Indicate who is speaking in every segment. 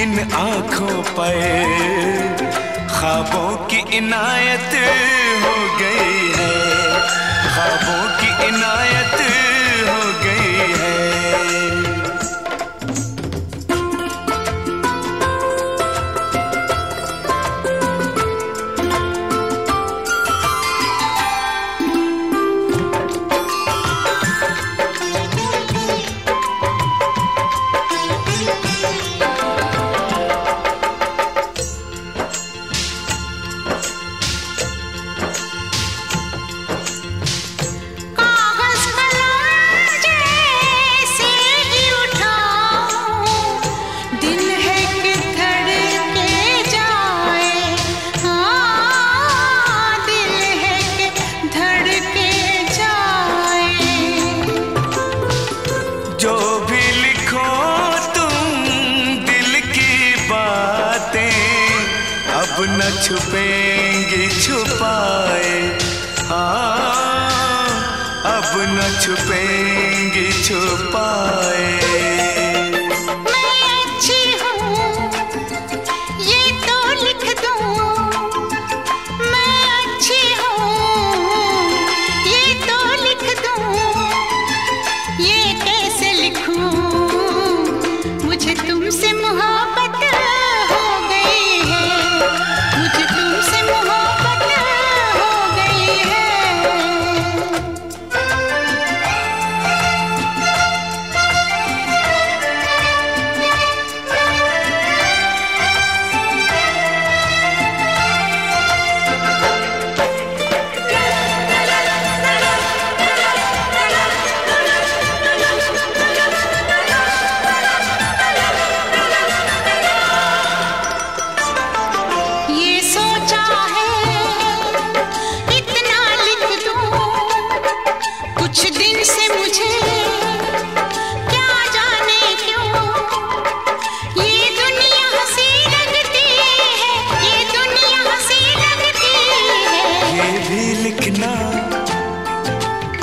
Speaker 1: इन आँखों पर ख्वाबों की इनायत हो गई है। ख्वाबों की इनायत छुपेंगे छुपाए। हाँ अब न छुपेंगे छुपाए।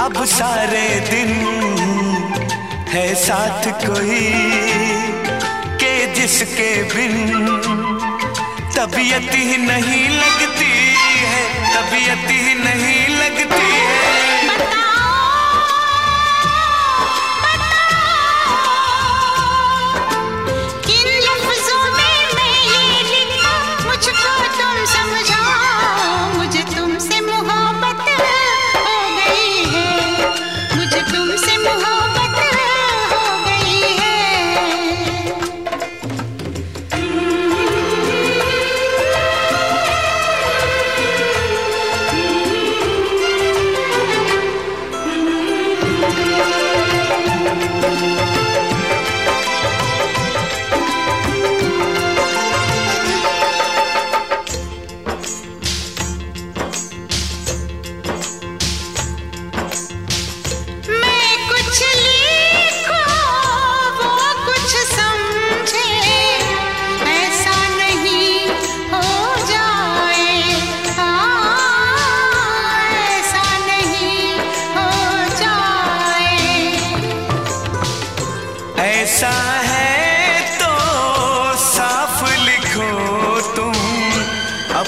Speaker 1: अब सारे दिन है साथ कोई, के जिसके बिन तबीयत ही नहीं लगती है, तबीयत ही नहीं लगती है।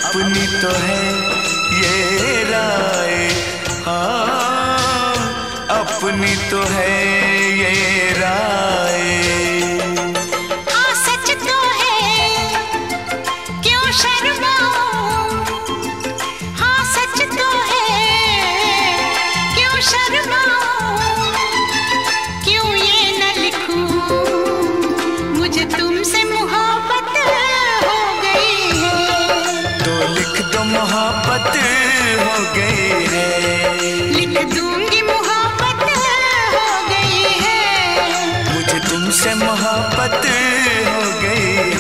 Speaker 1: अपनी तो है ये राय। हाँ अपनी तो है ये
Speaker 2: हो गए है। लिख दूँगी मोहब्बत हो गई है।
Speaker 1: मुझे तुमसे मोहब्बत हो गई है।